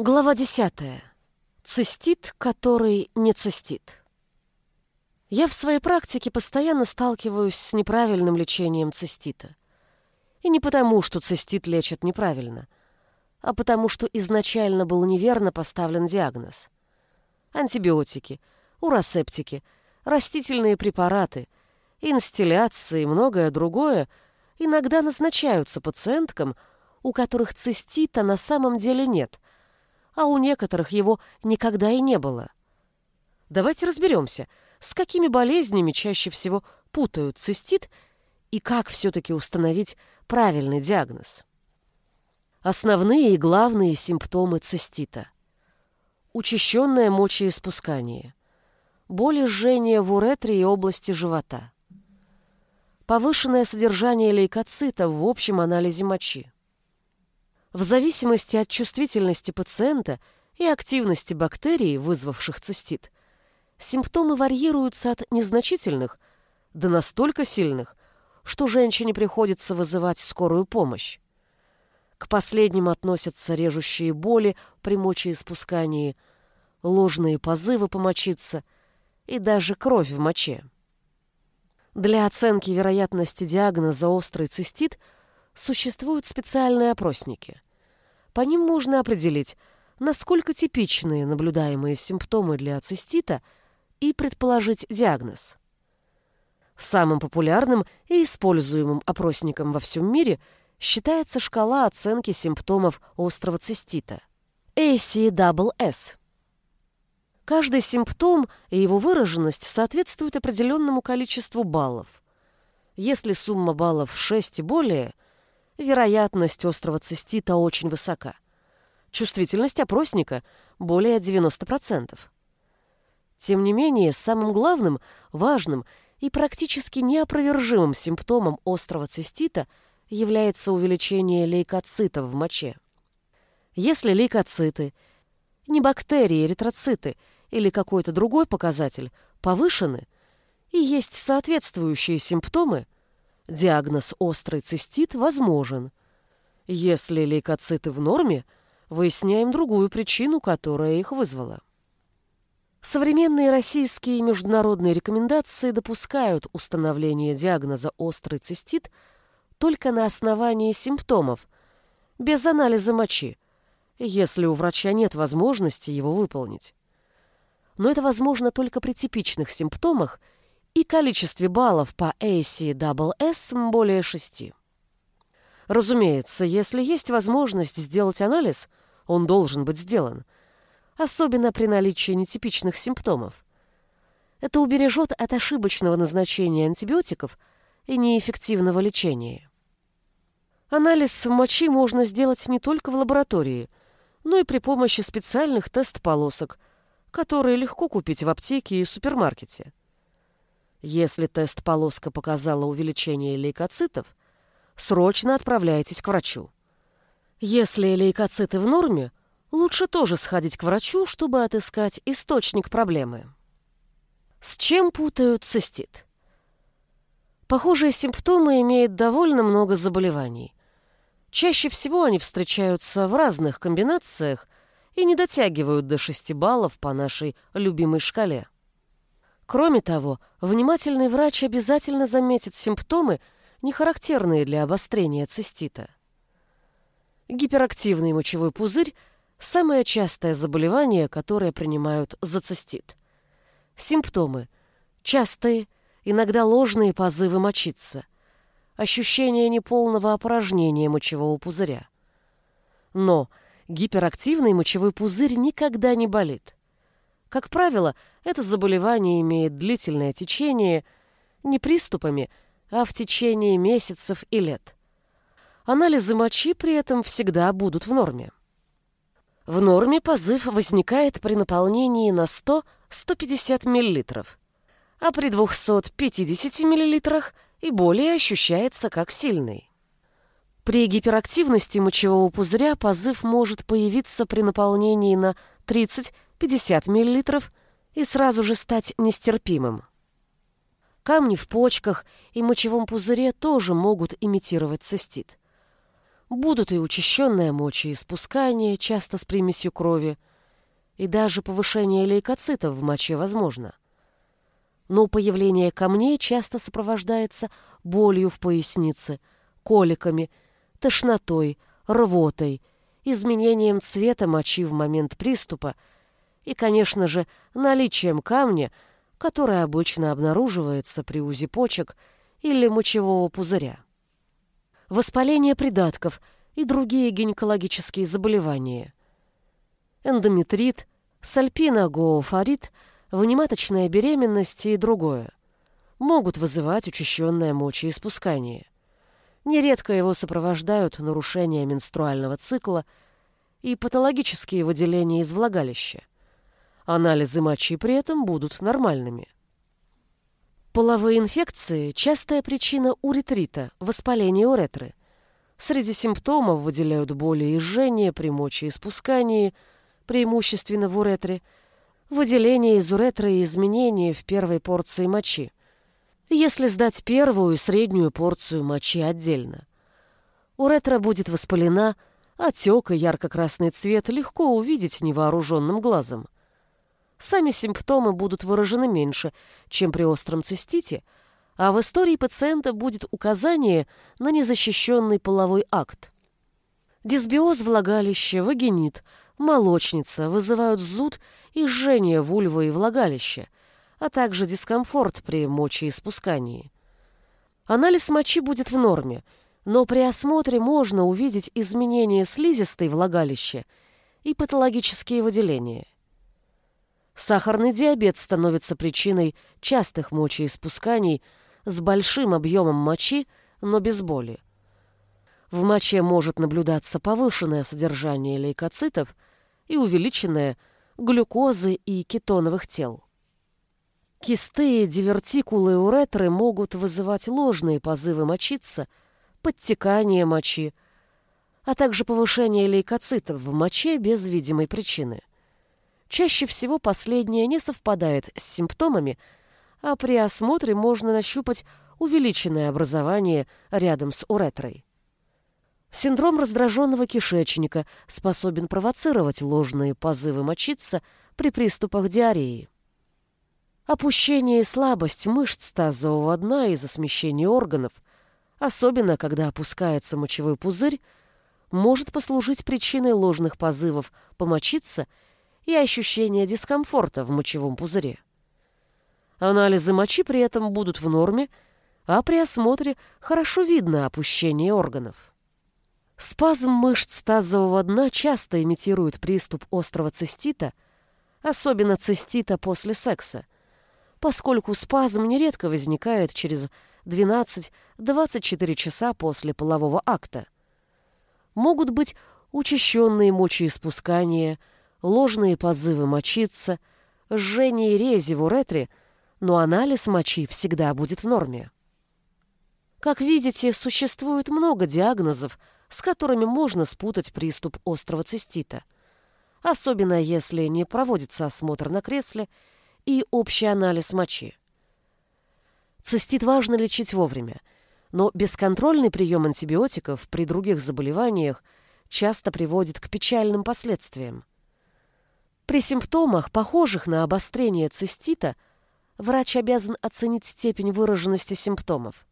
Глава 10. Цистит, который не цистит. Я в своей практике постоянно сталкиваюсь с неправильным лечением цистита. И не потому, что цистит лечат неправильно, а потому, что изначально был неверно поставлен диагноз. Антибиотики, уросептики, растительные препараты, инстилляции и многое другое иногда назначаются пациенткам, у которых цистита на самом деле нет – а у некоторых его никогда и не было. Давайте разберемся, с какими болезнями чаще всего путают цистит и как все-таки установить правильный диагноз. Основные и главные симптомы цистита. Учащенное мочеиспускание. Боли жжения в уретре и области живота. Повышенное содержание лейкоцита в общем анализе мочи. В зависимости от чувствительности пациента и активности бактерий, вызвавших цистит, симптомы варьируются от незначительных до настолько сильных, что женщине приходится вызывать скорую помощь. К последним относятся режущие боли при мочеиспускании, ложные позывы помочиться и даже кровь в моче. Для оценки вероятности диагноза острый цистит – существуют специальные опросники. По ним можно определить, насколько типичные наблюдаемые симптомы для цистита и предположить диагноз. Самым популярным и используемым опросником во всем мире считается шкала оценки симптомов острого цистита – ACSS. Каждый симптом и его выраженность соответствуют определенному количеству баллов. Если сумма баллов 6 и более – вероятность острого цистита очень высока. Чувствительность опросника более 90%. Тем не менее, самым главным, важным и практически неопровержимым симптомом острого цистита является увеличение лейкоцитов в моче. Если лейкоциты, не бактерии, эритроциты или какой-то другой показатель повышены и есть соответствующие симптомы – диагноз острый цистит возможен. Если лейкоциты в норме, выясняем другую причину, которая их вызвала. Современные российские и международные рекомендации допускают установление диагноза острый цистит только на основании симптомов, без анализа мочи, если у врача нет возможности его выполнить. Но это возможно только при типичных симптомах – и количестве баллов по ACSS более шести. Разумеется, если есть возможность сделать анализ, он должен быть сделан, особенно при наличии нетипичных симптомов. Это убережет от ошибочного назначения антибиотиков и неэффективного лечения. Анализ мочи можно сделать не только в лаборатории, но и при помощи специальных тест-полосок, которые легко купить в аптеке и супермаркете. Если тест-полоска показала увеличение лейкоцитов, срочно отправляйтесь к врачу. Если лейкоциты в норме, лучше тоже сходить к врачу, чтобы отыскать источник проблемы. С чем путают цистит? Похожие симптомы имеют довольно много заболеваний. Чаще всего они встречаются в разных комбинациях и не дотягивают до 6 баллов по нашей любимой шкале. Кроме того, внимательный врач обязательно заметит симптомы, не характерные для обострения цистита. Гиперактивный мочевой пузырь – самое частое заболевание, которое принимают за цистит. Симптомы – частые, иногда ложные позывы мочиться, ощущение неполного опорожнения мочевого пузыря. Но гиперактивный мочевой пузырь никогда не болит. Как правило, это заболевание имеет длительное течение не приступами, а в течение месяцев и лет. Анализы мочи при этом всегда будут в норме. В норме позыв возникает при наполнении на 100-150 мл, а при 250 мл и более ощущается как сильный. При гиперактивности мочевого пузыря позыв может появиться при наполнении на 30 50 мл и сразу же стать нестерпимым. Камни в почках и мочевом пузыре тоже могут имитировать цистит. Будут и учащенное мочеиспускание, часто с примесью крови, и даже повышение лейкоцитов в моче возможно. Но появление камней часто сопровождается болью в пояснице, коликами, тошнотой, рвотой, изменением цвета мочи в момент приступа и, конечно же, наличием камня, который обычно обнаруживается при УЗИ почек или мочевого пузыря. Воспаление придатков и другие гинекологические заболевания. Эндометрит, сальпиногоофорит, внематочная беременность и другое могут вызывать учащенное мочеиспускание. Нередко его сопровождают нарушения менструального цикла и патологические выделения из влагалища. Анализы мочи при этом будут нормальными. Половые инфекции – частая причина уретрита, воспаления уретры. Среди симптомов выделяют боли и жжение при мочеиспускании, преимущественно в уретре, выделение из уретры и изменения в первой порции мочи если сдать первую и среднюю порцию мочи отдельно. Уретра будет воспалена, отек и ярко-красный цвет легко увидеть невооруженным глазом. Сами симптомы будут выражены меньше, чем при остром цистите, а в истории пациента будет указание на незащищенный половой акт. Дисбиоз влагалища, вагинит, молочница вызывают зуд и жжение вульвы и влагалища, а также дискомфорт при мочеиспускании. Анализ мочи будет в норме, но при осмотре можно увидеть изменения слизистой влагалища и патологические выделения. Сахарный диабет становится причиной частых мочеиспусканий с большим объемом мочи, но без боли. В моче может наблюдаться повышенное содержание лейкоцитов и увеличенное глюкозы и кетоновых тел. Кисты, дивертикулы и уретры могут вызывать ложные позывы мочиться, подтекание мочи, а также повышение лейкоцитов в моче без видимой причины. Чаще всего последнее не совпадает с симптомами, а при осмотре можно нащупать увеличенное образование рядом с уретрой. Синдром раздраженного кишечника способен провоцировать ложные позывы мочиться при приступах диареи. Опущение и слабость мышц тазового дна из-за смещения органов, особенно когда опускается мочевой пузырь, может послужить причиной ложных позывов помочиться и ощущения дискомфорта в мочевом пузыре. Анализы мочи при этом будут в норме, а при осмотре хорошо видно опущение органов. Спазм мышц тазового дна часто имитирует приступ острого цистита, особенно цистита после секса – поскольку спазм нередко возникает через 12-24 часа после полового акта. Могут быть учащенные мочеиспускания, ложные позывы мочиться, жжение и рези в уретре, но анализ мочи всегда будет в норме. Как видите, существует много диагнозов, с которыми можно спутать приступ острого цистита, особенно если не проводится осмотр на кресле и общий анализ мочи. Цистит важно лечить вовремя, но бесконтрольный прием антибиотиков при других заболеваниях часто приводит к печальным последствиям. При симптомах, похожих на обострение цистита, врач обязан оценить степень выраженности симптомов.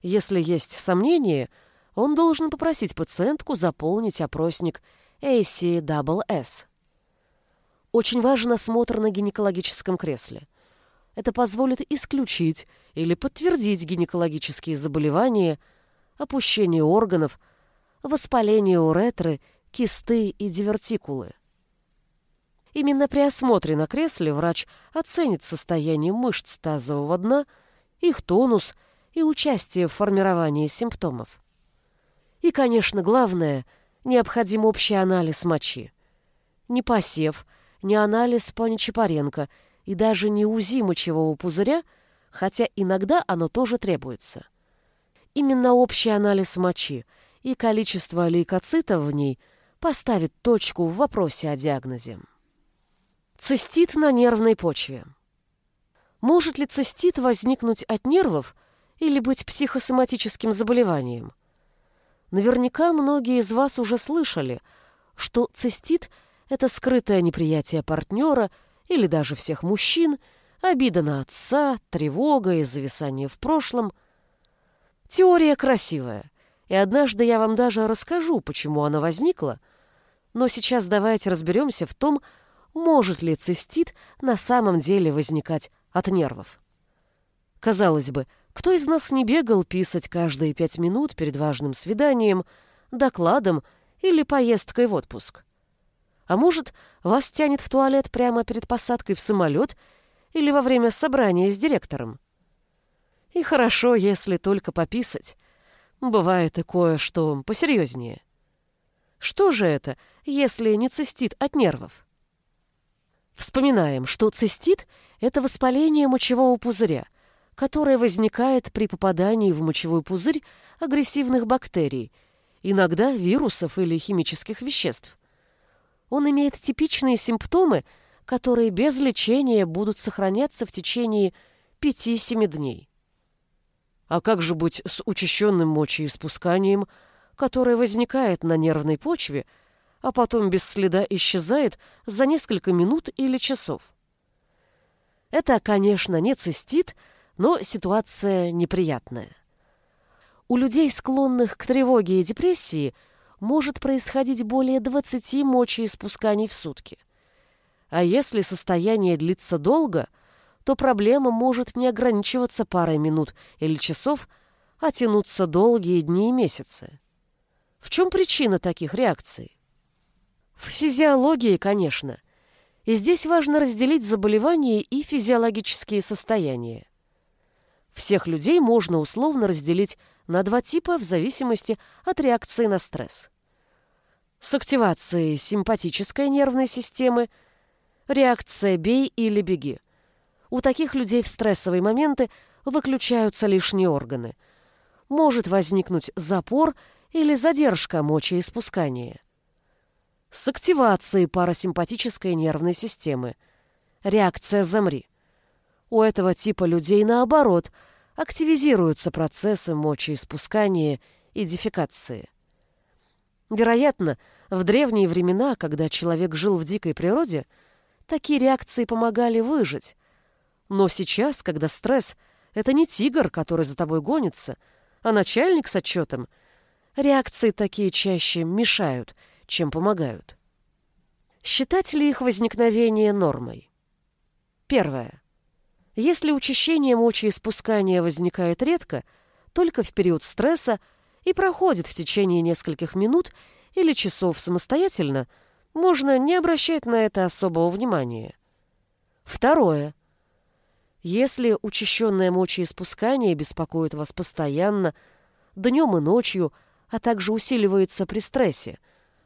Если есть сомнения, он должен попросить пациентку заполнить опросник ACSS. Очень важен осмотр на гинекологическом кресле. Это позволит исключить или подтвердить гинекологические заболевания, опущение органов, воспаление уретры, кисты и дивертикулы. Именно при осмотре на кресле врач оценит состояние мышц тазового дна, их тонус и участие в формировании симптомов. И, конечно, главное, необходим общий анализ мочи. Не посев, ни анализ по Нечапаренко и даже не УЗИ мочевого пузыря, хотя иногда оно тоже требуется. Именно общий анализ мочи и количество лейкоцитов в ней поставит точку в вопросе о диагнозе. Цистит на нервной почве. Может ли цистит возникнуть от нервов или быть психосоматическим заболеванием? Наверняка многие из вас уже слышали, что цистит – это скрытое неприятие партнера или даже всех мужчин, обида на отца, тревога и зависание в прошлом. Теория красивая, и однажды я вам даже расскажу, почему она возникла, но сейчас давайте разберемся в том, может ли цистит на самом деле возникать от нервов. Казалось бы, кто из нас не бегал писать каждые пять минут перед важным свиданием, докладом или поездкой в отпуск? А может, вас тянет в туалет прямо перед посадкой в самолет или во время собрания с директором? И хорошо, если только пописать. Бывает и кое-что посерьезнее. Что же это, если не цистит от нервов? Вспоминаем, что цистит – это воспаление мочевого пузыря – которое возникает при попадании в мочевой пузырь агрессивных бактерий, иногда вирусов или химических веществ. Он имеет типичные симптомы, которые без лечения будут сохраняться в течение 5-7 дней. А как же быть с учащенным мочеиспусканием, которое возникает на нервной почве, а потом без следа исчезает за несколько минут или часов? Это, конечно, не цистит, но ситуация неприятная. У людей, склонных к тревоге и депрессии, может происходить более 20 мочеиспусканий в сутки. А если состояние длится долго, то проблема может не ограничиваться парой минут или часов, а тянуться долгие дни и месяцы. В чем причина таких реакций? В физиологии, конечно. И здесь важно разделить заболевания и физиологические состояния. Всех людей можно условно разделить на два типа в зависимости от реакции на стресс. С активацией симпатической нервной системы реакция «бей или беги». У таких людей в стрессовые моменты выключаются лишние органы. Может возникнуть запор или задержка мочеиспускания. С активацией парасимпатической нервной системы реакция «замри». У этого типа людей, наоборот, активизируются процессы мочеиспускания и дефекации. Вероятно, в древние времена, когда человек жил в дикой природе, такие реакции помогали выжить. Но сейчас, когда стресс — это не тигр, который за тобой гонится, а начальник с отчетом, реакции такие чаще мешают, чем помогают. Считать ли их возникновение нормой? Первое. Если учащение мочеиспускания возникает редко, только в период стресса и проходит в течение нескольких минут или часов самостоятельно, можно не обращать на это особого внимания. Второе. Если учащенное мочеиспускание беспокоит вас постоянно, днем и ночью, а также усиливается при стрессе,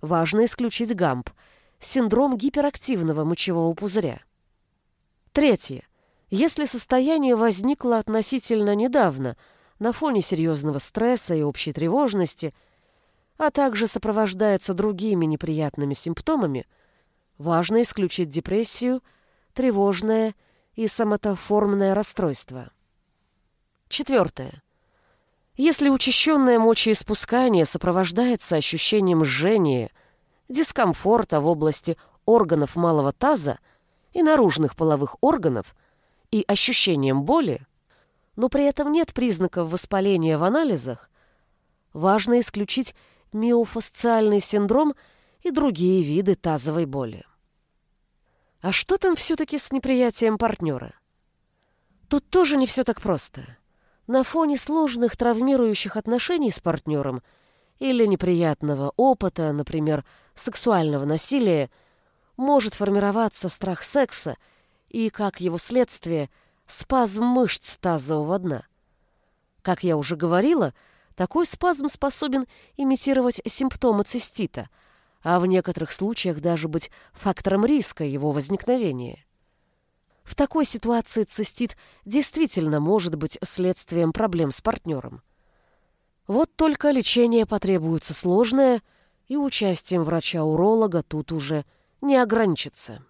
важно исключить ГАМП – синдром гиперактивного мочевого пузыря. Третье. Если состояние возникло относительно недавно, на фоне серьезного стресса и общей тревожности, а также сопровождается другими неприятными симптомами, важно исключить депрессию, тревожное и самотоформное расстройство. Четвертое. Если учащенное мочеиспускание сопровождается ощущением жжения, дискомфорта в области органов малого таза и наружных половых органов – и ощущением боли, но при этом нет признаков воспаления в анализах, важно исключить миофасциальный синдром и другие виды тазовой боли. А что там все-таки с неприятием партнера? Тут тоже не все так просто. На фоне сложных травмирующих отношений с партнером или неприятного опыта, например, сексуального насилия, может формироваться страх секса – и, как его следствие, спазм мышц тазового дна. Как я уже говорила, такой спазм способен имитировать симптомы цистита, а в некоторых случаях даже быть фактором риска его возникновения. В такой ситуации цистит действительно может быть следствием проблем с партнером. Вот только лечение потребуется сложное, и участием врача-уролога тут уже не ограничится.